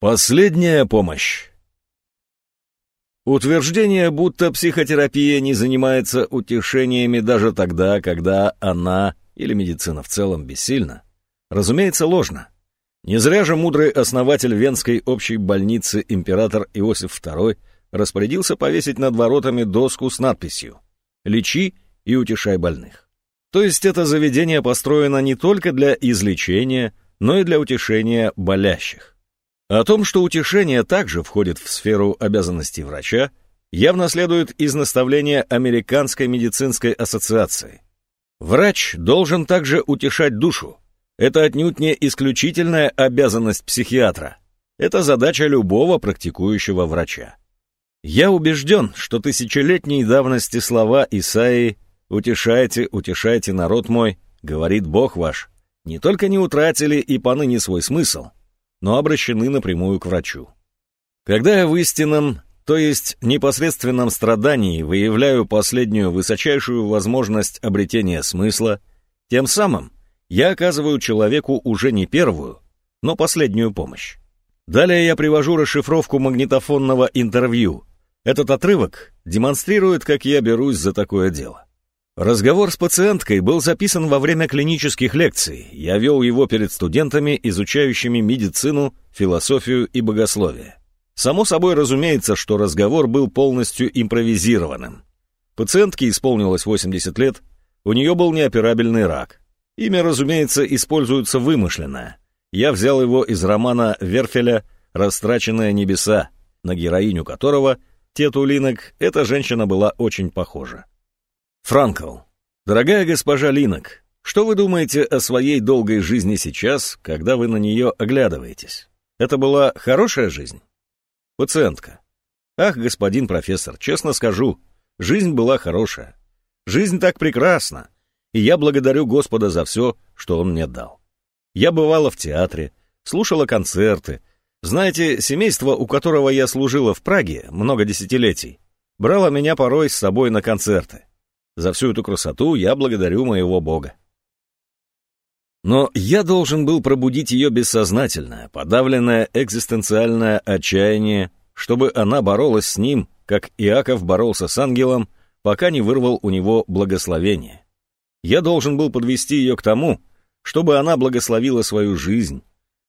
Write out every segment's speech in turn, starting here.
Последняя помощь. Утверждение, будто психотерапия не занимается утешениями даже тогда, когда она или медицина в целом бессильна, разумеется, ложно. Не зря же мудрый основатель Венской общей больницы император Иосиф II распорядился повесить над воротами доску с надписью «Лечи и утешай больных». То есть это заведение построено не только для излечения, но и для утешения болящих. О том, что утешение также входит в сферу обязанностей врача, явно следует из наставления Американской медицинской ассоциации. Врач должен также утешать душу. Это отнюдь не исключительная обязанность психиатра. Это задача любого практикующего врача. Я убежден, что тысячелетней давности слова Исаии «Утешайте, утешайте народ мой», говорит Бог ваш, не только не утратили и поныне свой смысл – но обращены напрямую к врачу. Когда я в истинном, то есть непосредственном страдании выявляю последнюю высочайшую возможность обретения смысла, тем самым я оказываю человеку уже не первую, но последнюю помощь. Далее я привожу расшифровку магнитофонного интервью. Этот отрывок демонстрирует, как я берусь за такое дело. Разговор с пациенткой был записан во время клинических лекций. Я вел его перед студентами, изучающими медицину, философию и богословие. Само собой разумеется, что разговор был полностью импровизированным. Пациентке исполнилось 80 лет, у нее был неоперабельный рак. Имя, разумеется, используется вымышленное. Я взял его из романа Верфеля «Растраченные небеса», на героиню которого, Тету Линок, эта женщина была очень похожа. Франкл. Дорогая госпожа Линок, что вы думаете о своей долгой жизни сейчас, когда вы на нее оглядываетесь? Это была хорошая жизнь? Пациентка. Ах, господин профессор, честно скажу, жизнь была хорошая. Жизнь так прекрасна, и я благодарю Господа за все, что Он мне дал. Я бывала в театре, слушала концерты. Знаете, семейство, у которого я служила в Праге много десятилетий, брало меня порой с собой на концерты. За всю эту красоту я благодарю моего Бога. Но я должен был пробудить ее бессознательное, подавленное экзистенциальное отчаяние, чтобы она боролась с ним, как Иаков боролся с ангелом, пока не вырвал у него благословение. Я должен был подвести ее к тому, чтобы она благословила свою жизнь,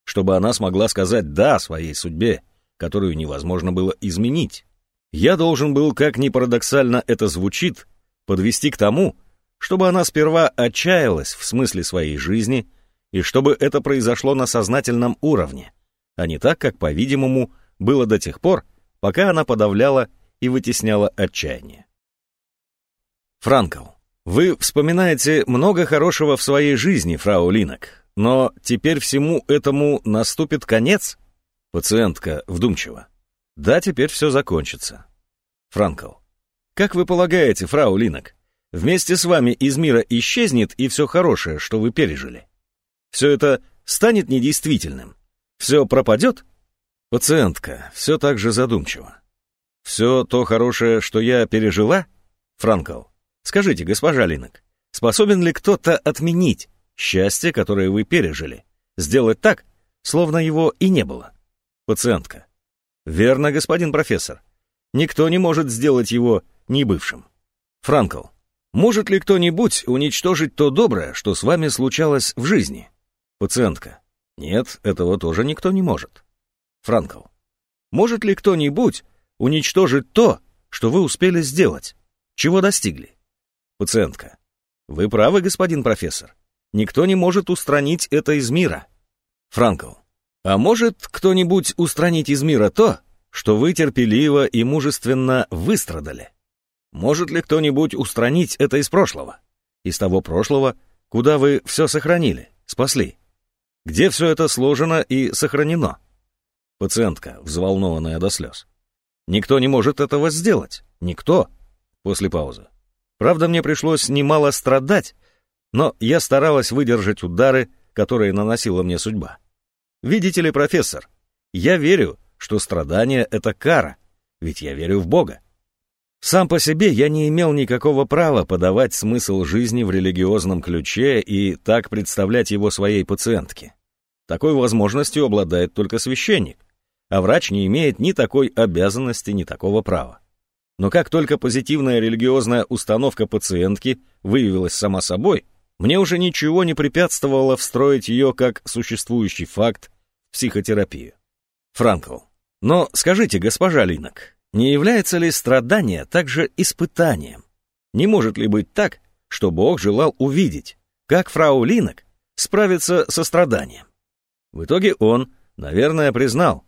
чтобы она смогла сказать «да» своей судьбе, которую невозможно было изменить. Я должен был, как ни парадоксально это звучит, подвести к тому, чтобы она сперва отчаялась в смысле своей жизни и чтобы это произошло на сознательном уровне, а не так, как, по-видимому, было до тех пор, пока она подавляла и вытесняла отчаяние. Франкл, вы вспоминаете много хорошего в своей жизни, фрау Линок, но теперь всему этому наступит конец? Пациентка вдумчиво. Да, теперь все закончится. Франкл. Как вы полагаете, фрау Линок, вместе с вами из мира исчезнет и все хорошее, что вы пережили? Все это станет недействительным? Все пропадет? Пациентка, все так же задумчиво. Все то хорошее, что я пережила? Франкл, скажите, госпожа Линок, способен ли кто-то отменить счастье, которое вы пережили? Сделать так, словно его и не было? Пациентка. Верно, господин профессор. Никто не может сделать его не бывшим. Франкл, может ли кто-нибудь уничтожить то доброе, что с вами случалось в жизни? Пациентка. Нет, этого тоже никто не может. Франкл. Может ли кто-нибудь уничтожить то, что вы успели сделать? Чего достигли? Пациентка. Вы правы, господин профессор. Никто не может устранить это из мира. Франкл. А может кто-нибудь устранить из мира то, что вы терпеливо и мужественно выстрадали? Может ли кто-нибудь устранить это из прошлого? Из того прошлого, куда вы все сохранили, спасли? Где все это сложено и сохранено? Пациентка, взволнованная до слез. Никто не может этого сделать. Никто. После паузы. Правда, мне пришлось немало страдать, но я старалась выдержать удары, которые наносила мне судьба. Видите ли, профессор, я верю, что страдание — это кара, ведь я верю в Бога. Сам по себе я не имел никакого права подавать смысл жизни в религиозном ключе и так представлять его своей пациентке. Такой возможностью обладает только священник. а врач не имеет ни такой обязанности, ни такого права. Но как только позитивная религиозная установка пациентки выявилась сама собой, мне уже ничего не препятствовало встроить ее как существующий факт в психотерапию. Франкл. Но скажите, госпожа Линок, не является ли страдание также испытанием? Не может ли быть так, что Бог желал увидеть, как фрау Линок справится со страданием? В итоге он, наверное, признал,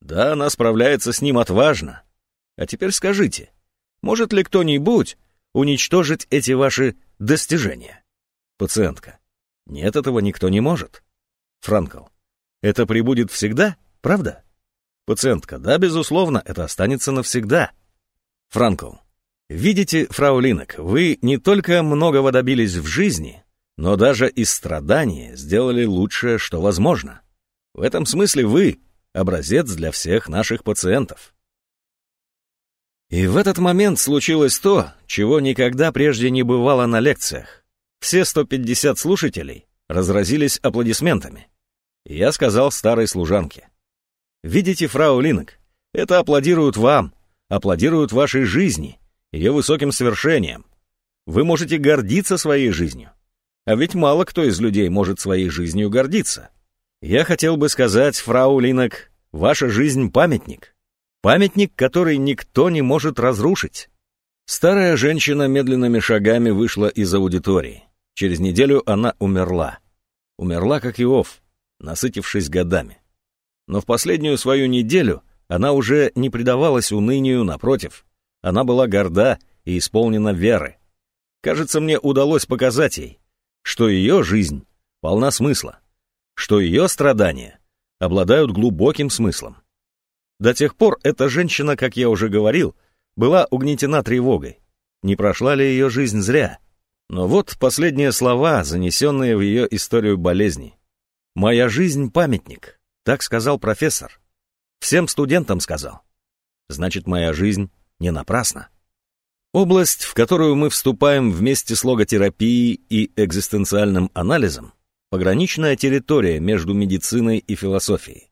да, она справляется с ним отважно. А теперь скажите, может ли кто-нибудь уничтожить эти ваши достижения? Пациентка. Нет, этого никто не может. Франкл. Это прибудет всегда, правда? Пациентка. Да, безусловно, это останется навсегда. Франкл. Видите, фрау Линок, вы не только многого добились в жизни, но даже из страдания сделали лучшее, что возможно. В этом смысле вы образец для всех наших пациентов. И в этот момент случилось то, чего никогда прежде не бывало на лекциях. Все 150 слушателей разразились аплодисментами. И я сказал старой служанке. «Видите, фрау Линок, это аплодируют вам, аплодируют вашей жизни, ее высоким свершениям. Вы можете гордиться своей жизнью. А ведь мало кто из людей может своей жизнью гордиться. Я хотел бы сказать, фрау Линок, ваша жизнь — памятник. Памятник, который никто не может разрушить. Старая женщина медленными шагами вышла из аудитории. Через неделю она умерла. Умерла, как Иов, насытившись годами. Но в последнюю свою неделю она уже не предавалась унынию, напротив. Она была горда и исполнена веры. Кажется, мне удалось показать ей, что ее жизнь полна смысла что ее страдания обладают глубоким смыслом. До тех пор эта женщина, как я уже говорил, была угнетена тревогой. Не прошла ли ее жизнь зря? Но вот последние слова, занесенные в ее историю болезни. «Моя жизнь — памятник», — так сказал профессор. Всем студентам сказал. Значит, моя жизнь не напрасна. Область, в которую мы вступаем вместе с логотерапией и экзистенциальным анализом, пограничная территория между медициной и философией.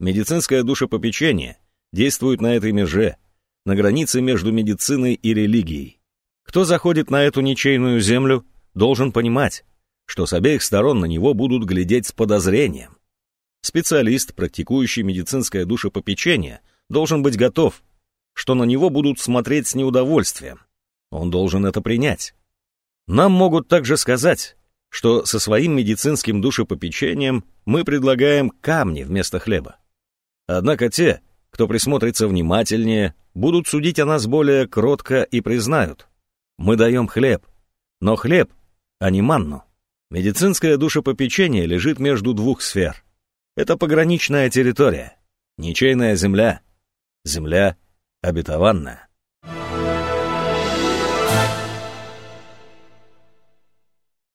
Медицинское душепопечение действует на этой меже, на границе между медициной и религией. Кто заходит на эту ничейную землю, должен понимать, что с обеих сторон на него будут глядеть с подозрением. Специалист, практикующий медицинское душепопечение, должен быть готов, что на него будут смотреть с неудовольствием. Он должен это принять. Нам могут также сказать, что со своим медицинским душепопечением мы предлагаем камни вместо хлеба. Однако те, кто присмотрится внимательнее, будут судить о нас более кротко и признают. Мы даем хлеб, но хлеб, а не манну. Медицинское душепопечение лежит между двух сфер. Это пограничная территория, ничейная земля, земля обетованная.